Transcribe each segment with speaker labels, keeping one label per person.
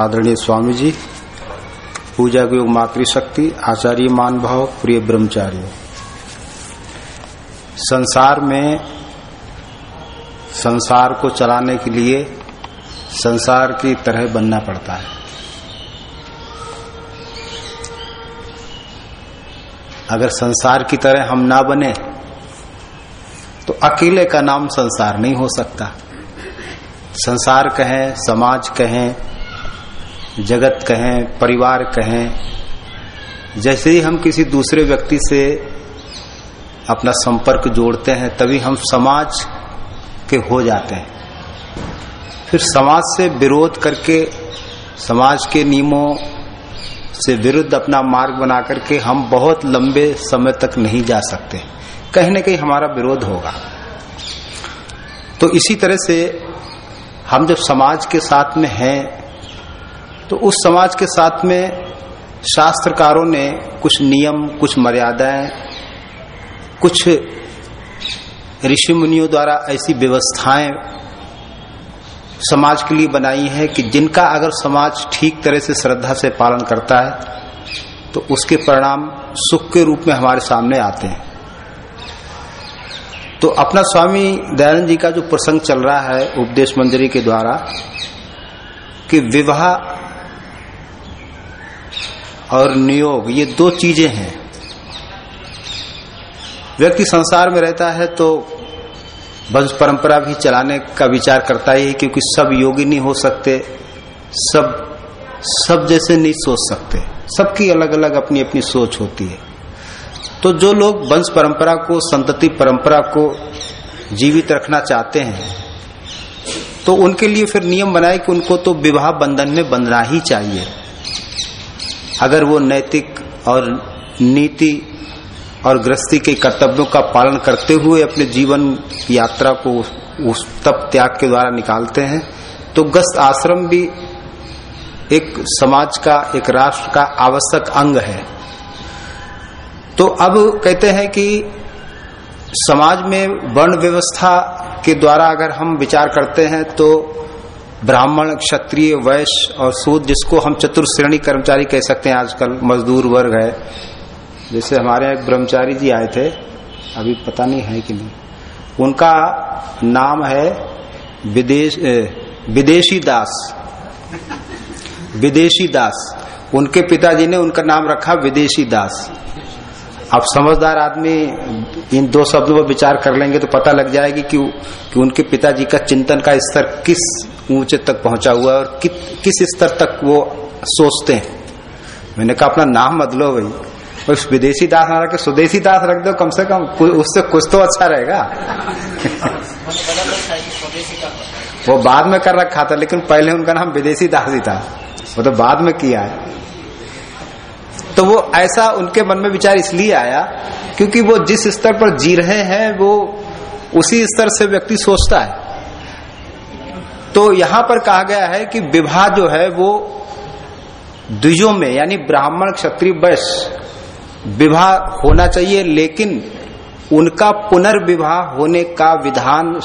Speaker 1: आदरणीय स्वामी जी पूजा के योग मातृशक्ति आचार्य मान भाव, प्रिय ब्रह्मचारी संसार में, संसार को चलाने के लिए संसार की तरह बनना पड़ता है। अगर संसार की तरह हम ना बने तो अकेले का नाम संसार नहीं हो सकता। संसार कहें, समाज कहें जगत कहें, परिवार कहें, जैसे ही हम किसी दूसरे व्यक्ति से अपना संपर्क जोड़ते हैं, तभी हम समाज के हो जाते हैं। फिर समाज से विरोध करके, समाज के नियमों से विरुद्ध अपना मार्ग बना करके हम बहुत लंबे समय तक नहीं जा सकते। कहीं न कहीं हमारा विरोध होगा। तो इसी तरह से हम जब समाज के साथ में हैं तो उस समाज के साथ में शास्त्रकारों ने कुछ नियम, कुछ मर्यादाएँ, कुछ ऋषि मुनियों द्वारा ऐसी व्यवस्थाएँ समाज के लिए बनाई है कि जिनका अगर समाज ठीक तरह से श्रद्धा से पालन करता है तो उसके परिणाम सुख के रूप में हमारे सामने आते हैं। तो अपना स्वामी दयानंद जी का जो प्रसंग चल रहा है उपदेश मंजरी के द्वारा, कि विवाह और नियोग, ये दो चीज़ें हैं। व्यक्ति संसार में रहता है तो वंश परंपरा भी चलाने का विचार करता ही है, क्योंकि सब योगी नहीं हो सकते, सब सब जैसे नहीं सोच सकते। सबकी अलग अलग अपनी अपनी सोच होती है। तो जो लोग वंश परंपरा को, संतति परंपरा को जीवित रखना चाहते हैं तो उनके लिए फिर नियम बनाए कि उनको तो विवाह बंधन में बंधना ही चाहिए। अगर वो नैतिक और नीति और गृहस्थी के कर्तव्यों का पालन करते हुए अपने जीवन यात्रा को उस तप त्याग के द्वारा निकालते हैं तो गस्त आश्रम भी एक समाज का, एक राष्ट्र का आवश्यक अंग है। तो अब कहते हैं कि समाज में वर्ण व्यवस्था के द्वारा अगर हम विचार करते हैं तो ब्राह्मण क्षत्रिय वैश्य और सूद जिसको हम चतुर्श्रेणी कर्मचारी कह सकते हैं आजकल मजदूर वर्ग है। जैसे हमारे यहाँ एक ब्रह्मचारी जी आए थे अभी पता नहीं है कि नहीं। उनका नाम है विदेश विदेशी दास। विदेशी दास। उनके पिताजी ने उनका नाम रखा विदेशी दास। अब समझदार आदमी इन दो शब्दों पर विचार कर लेंगे तो पता लग जाएगी कि, कि उनके पिताजी का चिंतन का स्तर किस ऊँचे तक पहुँचा हुआ है और कि, किस स्तर तक वो सोचते हैं? मैंने कहा अपना नाम बदलो भाई। उस विदेशी दास ना रख स्वदेशी दास रख दो कम से कम उससे कुछ तो अच्छा रहेगा। वो बाद में कर रखा था लेकिन पहले उनका नाम विदेशी दास ही था। वो तो बाद में किया है। तो वो ऐसा उनके मन में विचार इसलिए आया क्योंकि वो जिस स्तर पर जी रहे हैं वो उसी स्तर से व्यक्ति सोचता है। तो यहाँ पर कहा गया है कि विवाह जो है वो द्विजों में, यानी ब्राह्मण, क्षत्रिय, वैश्य विवाह होना चाहिए, लेकिन उनका पुनर्विवाह होने का विधान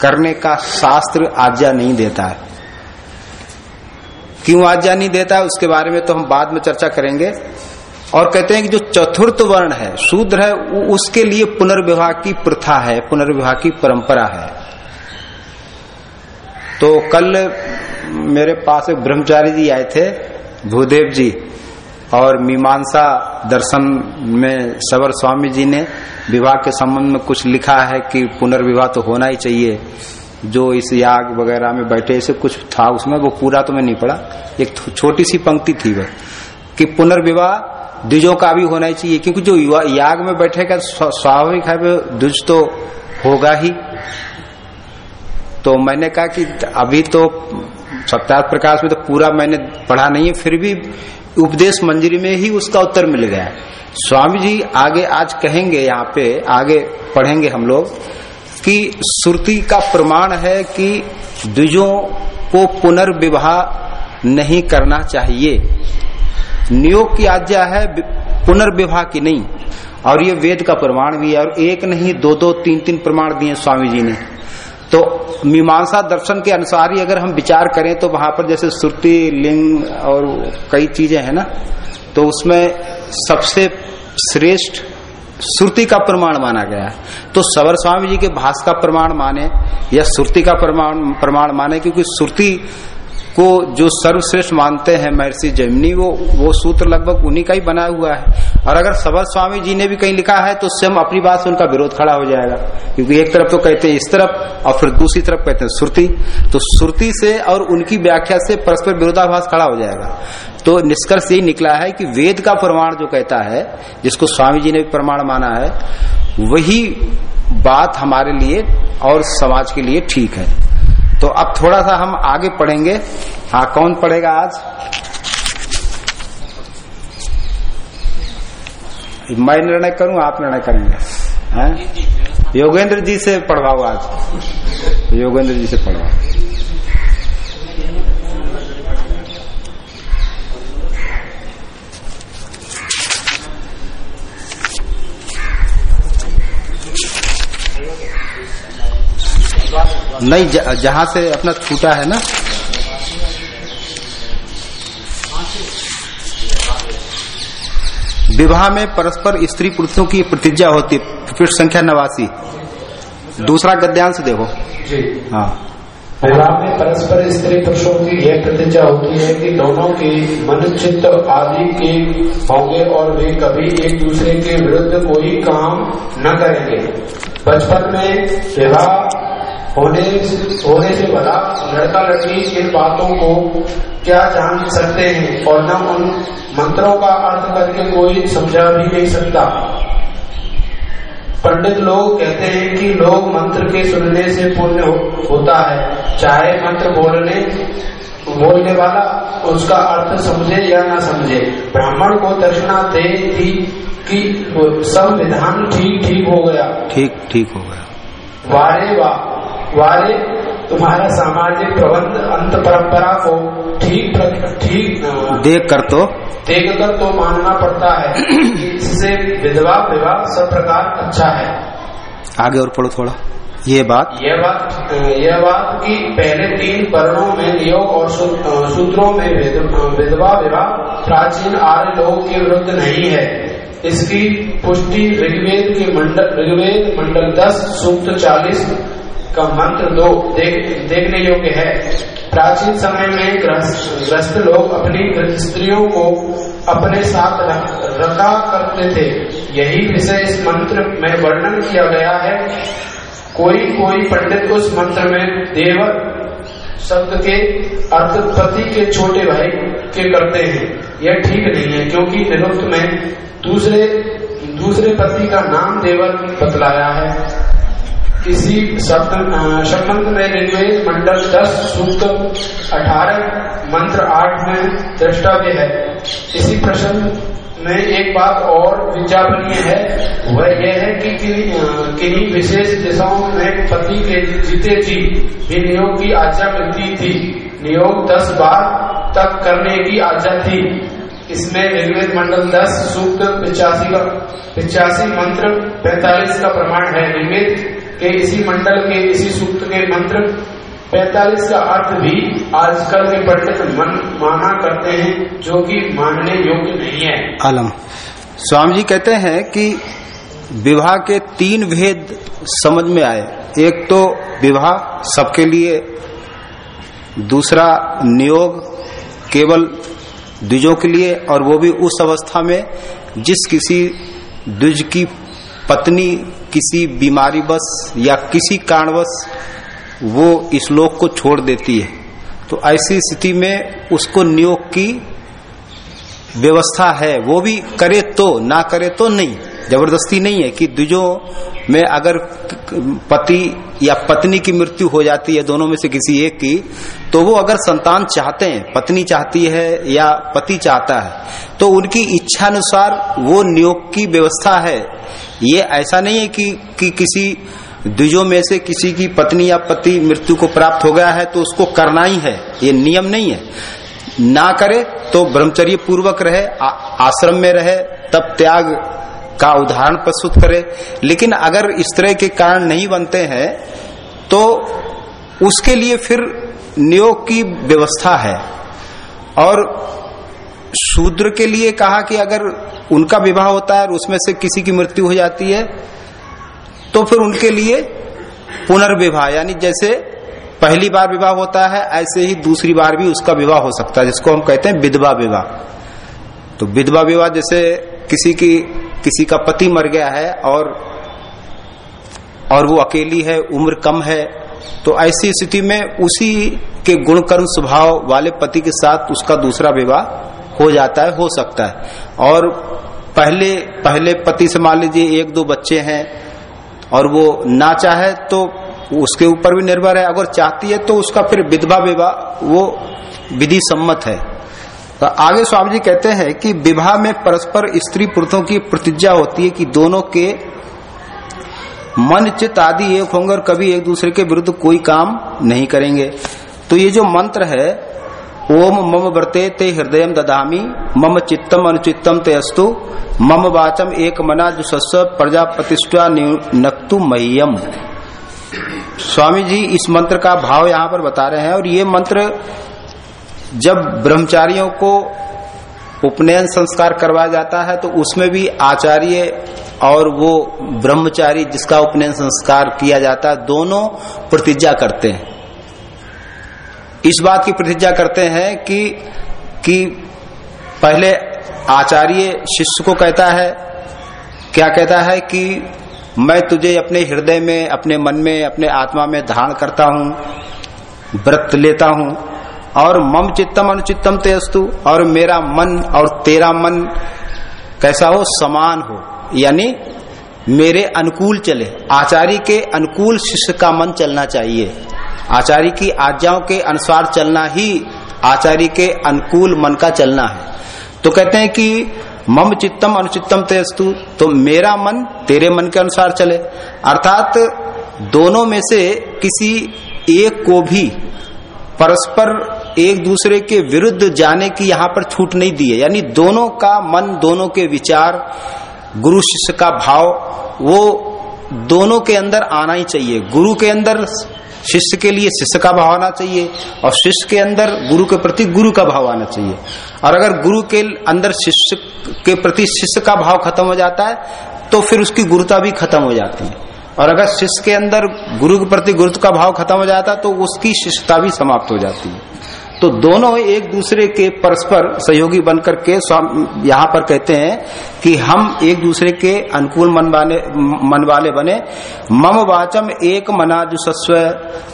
Speaker 1: करने का शास्त्र आज्ञा नहीं देता है। क्यों आज्ञा नहीं देता है, उसके बारे में तो हम बाद में चर्चा करेंगे। और कहते हैं कि जो चतुर्थ वर्ण है, शूद्र है उसके लिए पुनर्विवाह की प्रथा है, पुनर्विवाह की परंपरा है। तो कल मेरे पास एक ब्रह्मचारी जी आए थे, भूदेव जी, और मीमांसा दर्शन में सवर स्वामी जी ने विवाह के संबंध में कुछ लिखा है कि पुनर्विवाह तो होना ही चाहिए। जो इस याग वगैरह में बैठे, ऐसे कुछ था उसमें, वो पूरा तो मैं नहीं पढ़ा। एक छोटी सी पंक्ति थी वह, कि पुनर्विवाह द्विजों का भी होना ही चाहिए, क्योंकि जो याग में बैठेगा स्वाभाविक है द्विज तो होगा ही। तो मैंने कहा कि अभी तो सप्ताह प्रकाश में तो पूरा मैंने पढ़ा नहीं है, फिर भी उपदेश मंजरी में ही उसका उत्तर मिल गया। स्वामी जी आगे आज कहेंगे यहाँ पे, आगे पढ़ेंगे हम लोग कि श्रुति का प्रमाण है कि द्विजों को पुनर्विवाह नहीं करना चाहिए। नियोग की आज्ञा है पुनर्विवाह की नहीं। और ये वेद का प्रमाण भी है और एक नहीं दो दो तीन तीन प्रमाण दिए स्वामी जी ने। तो मीमांसा दर्शन के अनुसार ही अगर हम विचार करें तो वहाँ पर जैसे श्रुति, लिंग और कई चीज़ें हैं ना तो उसमें सबसे श्रेष्ठ श्रुति का प्रमाण माना गया तो सवर स्वामी जी के भाष का प्रमाण माने या श्रुति का प्रमाण प्रमाण माने, क्योंकि श्रुति को जो सर्वश्रेष्ठ मानते हैं महर्षि जैमिनी, वो वो सूत्र लगभग उन्हीं का ही बना हुआ है। और अगर सबर स्वामी जी ने भी कहीं लिखा है तो स्वयं अपनी बात से उनका विरोध खड़ा हो जाएगा। क्योंकि एक तरफ़ तो कहते हैं इस तरफ़, और फिर दूसरी तरफ़ कहते हैं श्रुति। तो श्रुति से और उनकी व्याख्या से परस्पर विरोधाभास खड़ा हो जाएगा। तो निष्कर्ष यही निकला है कि वेद का प्रमाण जो कहता है, जिसको स्वामी जी ने भी प्रमाण माना है, वही बात हमारे लिए और समाज के लिए ठीक है। तो अब थोड़ा सा हम आगे पढ़ेंगे। हाँ कौन पढ़ेगा आज? मैं निर्णय करूँ, आप निर्णय करेंगे। हैं? योगेंद्र जी से पढ़वाओ आज। योगेंद्र जी से पढ़वाओ। नहीं जहाँ से अपना छूटा है ना। विवाह में परस्पर स्त्री पुरुषों की प्रतिज्ञा होती है। फिर संख्या नवासी। दूसरा गद्यांश देखो।
Speaker 2: जी।
Speaker 1: हाँ।
Speaker 2: विवाह में परस्पर स्त्री पुरुषों की यह प्रतिज्ञा होती है कि दोनों के मन चित्त आदि के होंगे और वे कभी एक दूसरे के विरुद्ध कोई काम न करेंगे। बचपन में विवाह होने होने से भला लड़का लड़की इन बातों को क्या जान सकते हैं? और न उन मंत्रों का अर्थ करके कोई समझा भी नहीं सकता। पंडित लोग कहते हैं कि लोग मंत्र के सुनने से पुण्य हो, होता है। चाहे मंत्र बोलने बोलने वाला उसका अर्थ समझे या ना समझे। ब्राह्मण को दक्षिणा दे दी कि सब विधान ठीक ठीक हो गया।
Speaker 1: ठीक ठीक हो गया।
Speaker 2: वारे वाह। वारे तुम्हारा सामाजिक प्रबंध अंत परंपरा को ठीक ठीक
Speaker 1: देख कर तो।
Speaker 2: देख कर तो मानना पड़ता है इससे विधवा विवाह सब प्रकार अच्छा है।
Speaker 1: आगे और पढ़ो थोड़ा। ये बात।
Speaker 2: यह बात यह बात कि पहले तीन वर्णों में नियोग और सूत्रों में विधवा विवाह प्राचीन आर्य लोगों के विरुद्ध नहीं है। इसकी पुष्टि ऋग्वेद के मंडल ऋग्वेद मंडल दस सूत्र चालीस का मंत्र दो देख, देखने योग्य है। प्राचीन समय में ग्रस्त लोग अपनी स्त्रियों को अपने साथ रखा करते थे। यही विषय इस मंत्र में वर्णन किया गया है। कोई कोई पंडित उस मंत्र में देव शब्द के अर्थ पति के छोटे भाई के करते हैं। यह ठीक नहीं है क्योंकि निरुक्त में दूसरे दूसरे पति का नाम देवर बतलाया है। किसी शब्द में ऋग्वेद मंडल दस, सूक्त, अठारह, मंत्र आठ में द्रष्टव्य है। इसी प्रश्न में एक बात और विज्ञापनीय है। वह यह है कि किन्हीं विशेष दिशाओं में पति के जीते जी भी नियोग की आज्ञा मिलती थी। नियोग दस बार तक करने की आज्ञा थी। इसमें ऋग्वेद मंडल दस, सूक्त, पिचासी का, पिचासी मंत्र, पैतालीस का प्रमाण है। ऋग्वेद के इसी मंडल के इसी सूक्त के मंत्र 45 का अर्थ भी आजकल के पंडित मन माना करते हैं, जो कि मानने योग्य नहीं है।
Speaker 1: आलम। स्वामी जी कहते हैं कि विवाह के तीन भेद समझ में आए। एक तो विवाह सबके लिए, दूसरा नियोग केवल द्विजों के लिए, और वो भी उस अवस्था में जिस किसी द्विज की पत्नी किसी बीमारी बस या किसी कारणवश वो इस लोक को छोड़ देती है। तो ऐसी स्थिति में उसको नियोग की व्यवस्था है। वो भी करे तो ना करे तो नहीं। ज़बरदस्ती नहीं है कि द्विजों में अगर पति या पत्नी की मृत्यु हो जाती है दोनों में से किसी एक की तो वो अगर संतान चाहते हैं पत्नी चाहती है या पति चाहता है तो उनकी इच्छा अनुसार वो नियोग की व्यवस्था है। ये ऐसा नहीं है कि, कि किसी द्विजों में से किसी की पत्नी या पति मृत्यु को प्राप्त हो गया है तो उसको करना ही है। ये नियम नहीं है। ना करे तो ब्रह्मचर्य पूर्वक रहे आ, आश्रम में रहे तब त्याग का उदाहरण प्रस्तुत करे। लेकिन अगर इस तरह के कारण नहीं बनते हैं तो उसके लिए फिर नियोग की व्यवस्था है। और शूद्र के लिए कहा कि अगर उनका विवाह होता है और उसमें से किसी की मृत्यु हो जाती है तो फिर उनके लिए पुनर्विवाह, यानी जैसे पहली बार विवाह होता है, ऐसे ही दूसरी बार भी उसका विवाह हो सकता है, जिसको हम कहते हैं विधवा विवाह। तो विधवा विवाह जैसे किसी की किसी का पति मर गया है और और वो अकेली है, उम्र कम है तो ऐसी स्थिति में उसी के गुणकर्म स्वभाव वाले पति के साथ उसका दूसरा विवाह हो जाता है, हो सकता है। और पहले पहले पति से मान लीजिए एक दो बच्चे हैं और वो ना चाहे तो उसके ऊपर भी निर्भर है, अगर चाहती है तो उसका फिर विधवा विवाह, वो विधि सम्मत है। तो आगे स्वामी जी कहते हैं कि विवाह में परस्पर स्त्री पुरुषों की प्रतिज्ञा होती है कि दोनों के मन, चित्त आदि एक होंगे और कभी एक दूसरे के विरुद्ध कोई काम नहीं करेंगे। तो ये जो मंत्र है, ओम मम व्रते ते हृदय ददामी, मम चित्तम अनुचित्तम ते अस्तु, मम वाचम एक मना जो सस्व प्रजापतिष्ठा नक्तु मह्यम। स्वामी जी इस मंत्र का भाव यहाँ पर बता रहे हैं और ये मंत्र जब ब्रह्मचारियों को उपनयन संस्कार करवाया जाता है तो उसमें भी आचार्य और वो ब्रह्मचारी जिसका उपनयन संस्कार किया जाता है, दोनों प्रतिज्ञा करते हैं। इस बात की प्रतिज्ञा करते हैं कि कि पहले आचार्य शिष्य को कहता है, क्या कहता है कि मैं तुझे अपने हृदय में, अपने मन में, अपने आत्मा में धारण करता हूँ, व्रत लेता हूँ और मम चित्तम अनुचित्तम तेस्तु और मेरा मन और तेरा मन कैसा हो? समान हो। यानी मेरे अनुकूल चले। आचार्य के अनुकूल शिष्य का मन चलना चाहिए। आचार्य की आज्ञाओं के अनुसार चलना ही आचार्य के अनुकूल मन का चलना है। तो कहते हैं कि मम चित्तम अनुचित्तम तेस्तु तो मेरा मन तेरे मन के अनुसार चले। अर्थात दोनों में से किसी एक को भी परस्पर एक दूसरे के विरुद्ध जाने की यहाँ पर छूट नहीं दी है। यानी दोनों का मन, दोनों के विचार, गुरु शिष्य का भाव, वो दोनों के अंदर आना ही चाहिए। गुरु के अंदर शिष्य के लिए शिष्य का भाव आना चाहिए और शिष्य के अंदर गुरु के प्रति गुरु का भाव आना चाहिए। और अगर गुरु के अंदर शिष्य के प्रति शिष्य का भाव खत्म हो जाता है तो फिर उसकी गुरुता भी खत्म हो जाती है। और अगर शिष्य के अंदर गुरु के प्रति गुरुत्व का भाव खत्म हो जाता है तो उसकी शिष्यता भी समाप्त हो जाती है। तो दोनों एक दूसरे के परस्पर सहयोगी बनकर के यहाँ पर कहते हैं कि हम एक दूसरे के अनुकूल मन वाले बने। मम वाचम एक मना जो सस्व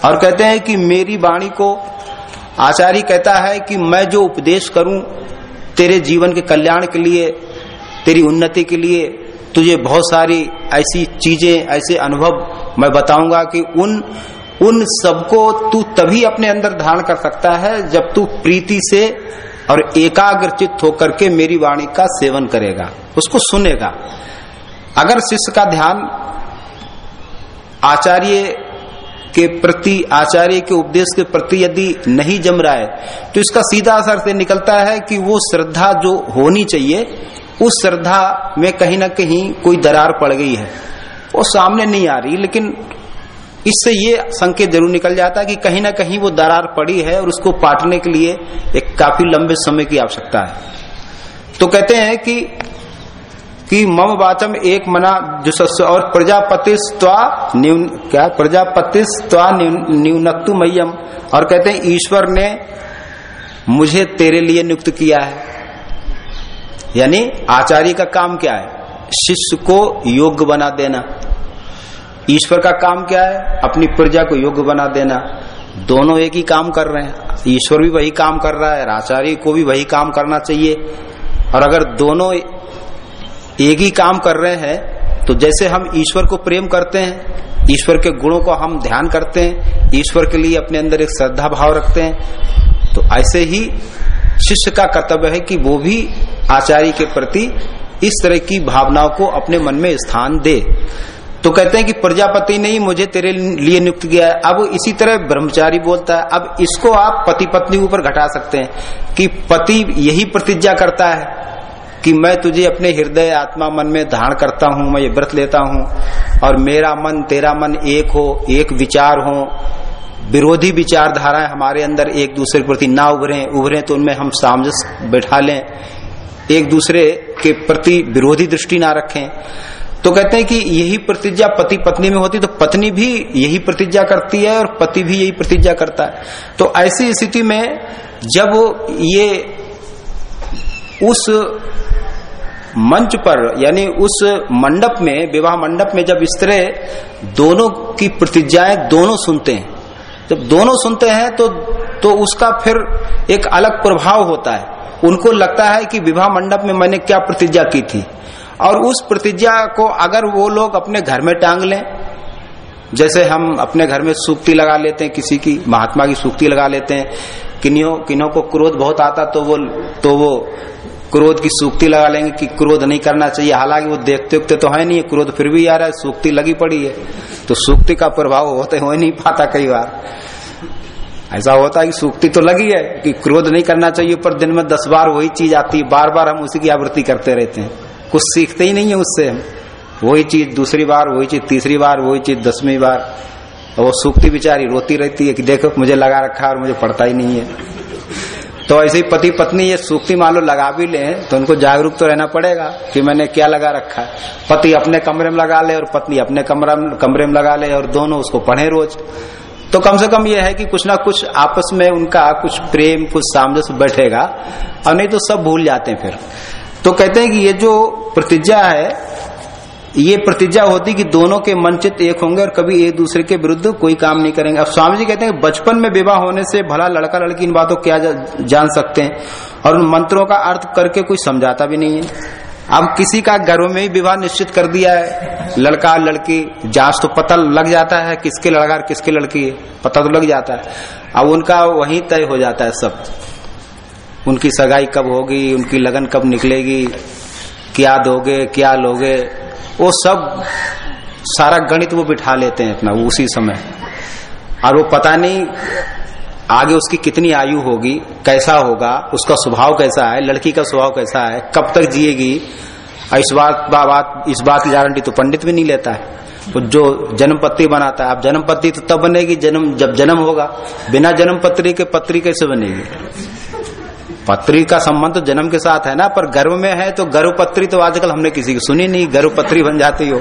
Speaker 1: और कहते हैं कि मेरी वाणी को आचार्य कहता है कि मैं जो उपदेश करूँ तेरे जीवन के कल्याण के लिए, तेरी उन्नति के लिए, तुझे बहुत सारी ऐसी चीज़ें, ऐसे अनुभव मैं बताऊँगा कि उन उन सबको तू तभी अपने अंदर धारण कर सकता है जब तू प्रीति से और एकाग्र चित्त होकर के मेरी वाणी का सेवन करेगा, उसको सुनेगा। अगर शिष्य का ध्यान आचार्य के प्रति, आचार्य के उपदेश के प्रति यदि नहीं जम रहा है तो इसका सीधा असर से निकलता है कि वो श्रद्धा जो होनी चाहिए, उस श्रद्धा में कहीं ना कहीं कोई दरार पड़ गई है। वो सामने नहीं आ रही, लेकिन इससे ये संकेत ज़रूर निकल जाता है कि कहीं ना कहीं वो दरार पड़ी है और उसको पाटने के लिए एक काफ़ी लंबे समय की आवश्यकता है। तो कहते हैं कि कि मम वाचम एक मना जो और प्रजापति न्यून, क्या प्रजापति न्यूनक्तु मयम और कहते हैं, ईश्वर ने मुझे तेरे लिए नियुक्त किया है। यानी आचार्य का काम क्या है? शिष्य को योग्य बना देना। ईश्वर का काम क्या है? अपनी प्रजा को योग्य बना देना। दोनों एक ही काम कर रहे हैं। ईश्वर भी वही काम कर रहा है, आचार्य को भी वही काम करना चाहिए। और अगर दोनों एक ही काम कर रहे हैं तो जैसे हम ईश्वर को प्रेम करते हैं, ईश्वर के गुणों को हम ध्यान करते हैं, ईश्वर के लिए अपने अंदर एक श्रद्धा भाव रखते हैं तो ऐसे ही शिष्य का कर्तव्य है कि वो भी आचार्य के प्रति इस तरह की भावनाओं को अपने मन में स्थान दे। तो कहते हैं कि प्रजापति ने ही मुझे तेरे लिए नियुक्त किया है। अब इसी तरह ब्रह्मचारी बोलता है, अब इसको आप पति पत्नी ऊपर घटा सकते हैं कि पति यही प्रतिज्ञा करता है कि मैं तुझे अपने हृदय आत्मा मन में धारण करता हूँ, मैं ये व्रत लेता हूँ और मेरा मन, तेरा मन एक हो, एक विचार हो, विरोधी विचारधाराएँ हमारे अंदर एक दूसरे के प्रति ना उभरे उभरे तो उनमें हम सामंजस्य बैठा लें। एक दूसरे के प्रति विरोधी दृष्टि ना रखें। तो कहते हैं कि यही प्रतिज्ञा पति पत्नी में होती तो पत्नी भी यही प्रतिज्ञा करती है और पति भी यही प्रतिज्ञा करता है। तो ऐसी स्थिति में जब ये उस मंच पर, यानी उस मंडप में, विवाह मंडप में जब इस तरह दोनों की प्रतिज्ञाएँ दोनों सुनते हैं, जब दोनों सुनते हैं तो तो उसका फिर एक अलग प्रभाव होता है। उनको लगता है कि विवाह मंडप में मैंने क्या प्रतिज्ञा की थी? और उस प्रतिज्ञा को अगर वो लोग अपने घर में टांग लें, जैसे हम अपने घर में सूक्ति लगा लेते हैं, किसी की, महात्मा की सूक्ति लगा लेते हैं, किन्हों किन्हों को क्रोध बहुत आता तो वो तो वो क्रोध की सूक्ति लगा लेंगे कि क्रोध नहीं करना चाहिए। हालाँकि वो देखते उखते तो है नहीं है क्रोध फिर भी आ रहा है, सूक्ति लगी पड़ी है। तो सूक्ति का प्रभाव होते हो नहीं पाता कई बार। ऐसा होता है कि सूक्ति तो लगी है, कि क्रोध नहीं करना चाहिए, पर दिन में दस बार वही चीज़ आती है बार बार हम उसी की आवृत्ति करते रहते हैं। कुछ सीखते ही नहीं है उससे वही चीज़ दूसरी बार, वही चीज़ तीसरी बार, वही चीज़ दसवीं बार। वो सूक्ति बिचारी रोती रहती है कि देखो, मुझे लगा रखा और मुझे पड़ता ही नहीं है। तो ऐसे ही पति पत्नी ये सूक्ति मान लो लगा भी ले तो उनको जागरूक तो रहना पड़ेगा कि मैंने क्या लगा रखा है। पति अपने कमरे में लगा ले और पत्नी अपने कमरा कमरे में लगा ले और दोनों उसको पढ़े रोज। तो कम से कम ये है कि कुछ ना कुछ आपस में उनका कुछ प्रेम, कुछ सामंजस्य बैठेगा, और नहीं तो सब भूल जाते हैं फिर। तो कहते हैं कि ये जो प्रतिज्ञा है, ये प्रतिज्ञा होती कि दोनों के मन चित एक होंगे और कभी एक दूसरे के विरुद्ध कोई काम नहीं करेंगे। अब स्वामी जी कहते हैं बचपन में विवाह होने से भला लड़का लड़की इन बातों क्या जान सकते हैं? और उन मंत्रों का अर्थ करके कोई समझाता भी नहीं है। अब किसी का घरों में ही विवाह निश्चित कर दिया है, लड़का लड़की, जाँच तो पता लग जाता है किसके लड़का और किसके लड़की पता तो लग जाता है। अब उनका वही तय हो जाता है सब। उनकी सगाई कब होगी, उनकी लगन कब निकलेगी, क्या दोगे, क्या लोगे, वो सब सारा गणित वो बिठा लेते हैं अपना उसी समय। और वो पता नहीं आगे उसकी कितनी आयु होगी, कैसा होगा, उसका स्वभाव कैसा है, लड़की का स्वभाव कैसा है, कब तक जिएगी। इस बात बात, इस बात की गारंटी तो पंडित भी नहीं लेता है। तो जो जन्म पत्री बनाता है, अब जन्म पत्री तो तब बनेगी, जन्म, जब जन्म होगा, बिना जन्म पत्री के पत्री कैसे बनेगी? पत्री का संबंध तो जन्म के साथ है ना, पर गर्भ में है तो गर्भपत्री तो आजकल हमने किसी की सुनी नहीं, गर्भपत्री बन जाती हो।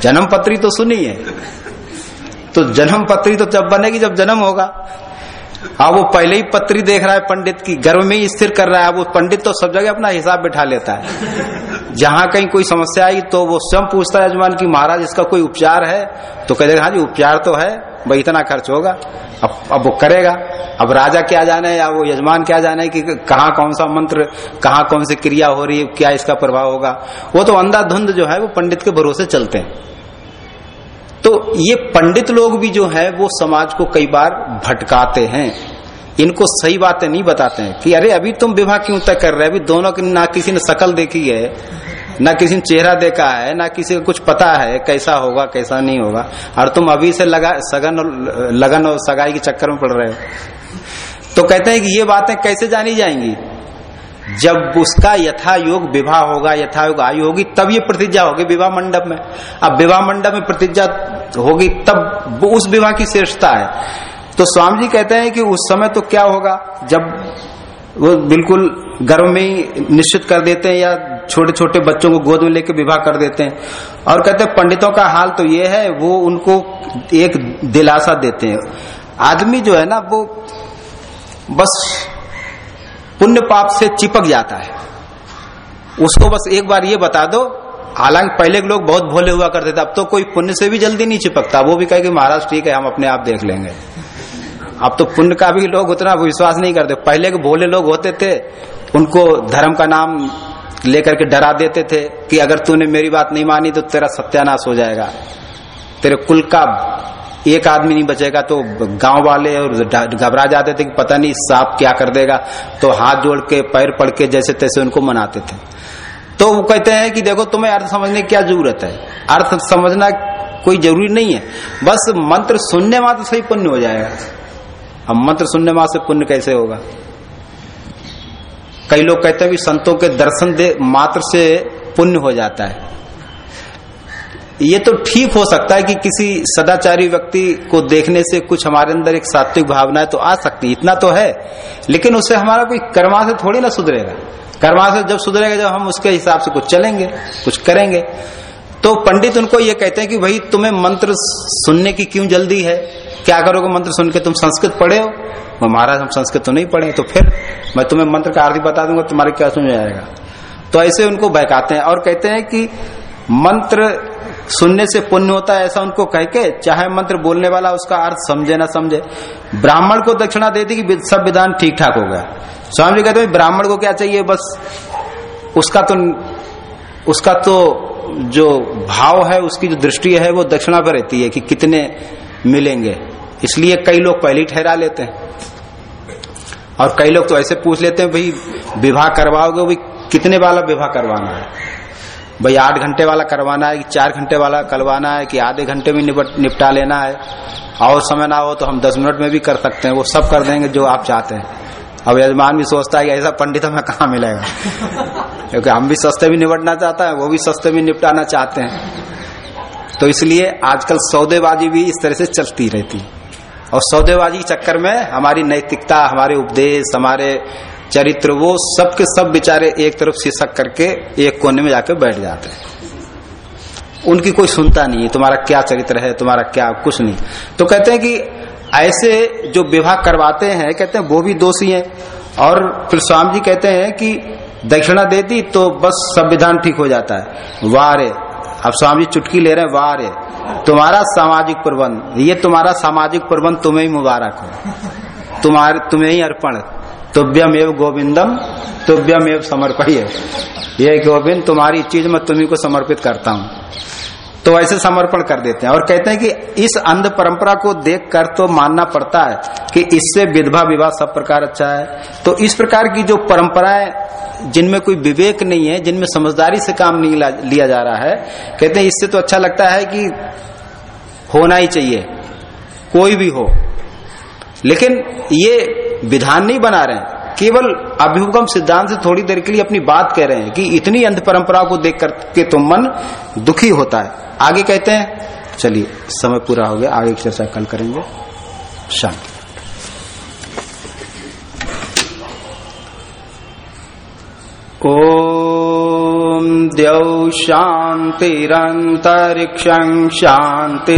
Speaker 1: जन्म पत्री तो सुनी है। तो जन्म पत्री तो जब बनेगी, जब जन्म होगा। अब वो पहले ही पत्री देख रहा है पंडित की, गर्भ में ही स्थिर कर रहा है, अब वो पंडित तो सब जगह अपना हिसाब बिठा लेता है। जहाँ कहीं कोई समस्या आई तो वो स्वयं पूछता है, यजमान की महाराज, इसका कोई उपचार है? तो कह देगा हाँ जी, उपचार तो है, भाई इतना खर्च होगा, अब अब वो करेगा। अब राजा क्या जाने या वो यजमान क्या जाने कि कहाँ कौन सा मंत्र, कहाँ कौन सी क्रिया हो रही है, क्या इसका प्रभाव होगा? वो तो अंधाधुंध जो है, वो पंडित के भरोसे चलते हैं। तो ये पंडित लोग भी जो है, वो समाज को कई बार भटकाते हैं। इनको सही बातें नहीं बताते हैं कि अरे अभी तुम विवाह क्यों तय कर रहे अभी दोनों की ना किसी ने शकल देखी है, ना किसी ने चेहरा देखा है, ना किसी को कुछ पता है कैसा होगा, कैसा नहीं होगा। और तुम अभी से लगा सगन लगन और सगाई के चक्कर में पड़ रहे हो। तो कहते हैं कि ये बातें कैसे जानी जाएँगी? जब उसका यथा योग विवाह होगा यथा योग आयु होगी, तब ये प्रतिज्ञा होगी विवाह मंडप में। अब विवाह मंडप में प्रतिज्ञा होगी, तब उस विवाह की श्रेष्ठता है। तो स्वामी जी कहते हैं कि उस समय तो क्या होगा? जब वो बिल्कुल गर्भ में ही निश्चित कर देते हैं या छोटे छोटे बच्चों को गोद में लेकर विवाह कर देते हैं। और कहते हैं, पंडितों का हाल तो ये है, वो उनको एक दिलासा देते हैं। आदमी जो है ना, वो बस पुण्य पाप से चिपक जाता है। उसको बस एक बार ये बता दो, हालाँकि पहले के लोग बहुत भोले हुआ करते थे, अब तो कोई पुण्य से भी जल्दी नहीं चिपकता। वो भी कहे कि महाराज, ठीक है, हम अपने आप देख लेंगे। अब तो पुण्य का भी लोग उतना विश्वास नहीं करते। पहले के भोले लोग होते थे, उनको धर्म का नाम लेकर के डरा देते थे कि अगर तूने मेरी बात नहीं मानी तो तेरा सत्यानाश हो जाएगा। तेरे कुल का एक आदमी नहीं बचेगा तो गाँव वाले और घबरा जाते थे कि पता नहीं सांप क्या कर देगा। तो हाथ जोड़ के, पैर पड़ के जैसे तैसे उनको मनाते थे। तो वो कहते हैं कि देखो तुम्हें अर्थ समझने की क्या ज़रूरत है? अर्थ समझना कोई ज़रूरी नहीं है। बस मंत्र सुनने मात्र से ही पुण्य हो जाएगा। अब मंत्र सुनने मात्र से पुण्य कैसे होगा? कई लोग कहते हैं कि संतों के दर्शन दे मात्र से पुण्य हो जाता है। ये तो ठीक हो सकता है कि किसी सदाचारी व्यक्ति को देखने से कुछ हमारे अंदर एक सात्विक भावना तो आ सकती इतना तो है। लेकिन उससे हमारा कोई कर्मा से थोड़ी ना सुधरेगा। कर्मा से जब सुधरेगा, जब हम उसके हिसाब से कुछ चलेंगे, कुछ करेंगे। तो पंडित उनको ये कहते हैं कि भाई, तुम्हें मंत्र सुनने की क्यों जल्दी है? क्या करोगे मंत्र सुन के? तुम संस्कृत पढ़े हो? वो महाराज, हम संस्कृत तो नहीं पढ़े तो फिर मैं तुम्हें मंत्र का अर्थ बता दूँगा, तुम्हारे क्या सुन जाएगा। तो ऐसे उनको बहकाते हैं और कहते हैं कि मंत्र सुनने से पुण्य होता है, ऐसा उनको कह के चाहे मंत्र बोलने वाला उसका अर्थ समझे ना समझे। ब्राह्मण को दक्षिणा दे दी कि सब विधान ठीक ठाक हो गया। स्वामी जी कहते हैं, ब्राह्मण को क्या चाहिए बस? उसका तो उसका तो जो भाव है, उसकी जो दृष्टि है, वो दक्षिणा पर रहती है कि कितने मिलेंगे। इसलिए कई लोग पहले ठहरा लेते हैं। और कई लोग तो ऐसे पूछ लेते हैं भाई विवाह करवाओगे? भाई कितने वाला विवाह करवाना है? भाई आठ घंटे वाला करवाना है कि चार घंटे वाला करवाना है कि आधे घंटे में निपटा लेना है? और समय ना हो तो हम दस मिनट में भी कर सकते हैं। वो सब कर देंगे जो आप चाहते हैं। अब यजमान भी सोचता है कि ऐसा पंडित हमें कहा मिलेगा? क्योंकि हम भी सस्ते भी निपटना चाहता है वो भी सस्ते भी निपटाना चाहते हैं। तो इसलिए आजकल सौदेबाजी भी इस तरह से चलती रहती और सौदेबाजी के चक्कर में हमारी नैतिकता, हमारे उपदेश, हमारे चरित्र, वो सब सब बेचारे एक तरफ़ शीर्षक करके एक कोने में जाकर बैठ जाते हैं। उनकी कोई सुनता नहीं है, तुम्हारा क्या चरित्र है, तुम्हारा क्या कुछ नहीं। तो कहते हैं कि ऐसे जो विवाह करवाते हैं, कहते हैं वो भी दोषी हैं। और फिर स्वामी जी कहते हैं कि दक्षिणा दे दी तो बस संविधान ठीक हो जाता है। वाह रे अब स्वामी जी चुटकी ले रहे हैं, वाह रे। तुम्हारा सामाजिक प्रबंध, ये तुम्हारा सामाजिक प्रबंध तुम्हें ही मुबारक हो। तुम्हारे, तुम्हें ही अर्पण। तुभ्यम एव गोविंदम, तुभ्यम एव समर्पय। ये गोविंद, तुम्हारी चीज़ मैं तुम्ही को समर्पित करता हूँ। तो ऐसे समर्पण कर देते हैं। और कहते हैं कि इस अंध परंपरा को देख कर तो मानना पड़ता है कि इससे विधवा विवाह सब प्रकार अच्छा है। तो इस प्रकार की जो परंपराएँ जिनमें कोई विवेक नहीं है, जिनमें समझदारी से काम नहीं लिया जा रहा है, कहते हैं, इससे तो अच्छा लगता है कि होना ही चाहिए, कोई भी हो। लेकिन ये विधान नहीं बना रहे हैं। केवल अभ्युगम सिद्धांत से थोड़ी देर के लिए अपनी बात कह रहे हैं कि इतनी अंध परंपरा को देख करके तो मन दुखी होता है। आगे कहते हैं, चलिए, समय पूरा हो गया, आगे चर्चा कल करेंगे। शांति। ओम द्यौ शांतिरंतरिक्षं शांति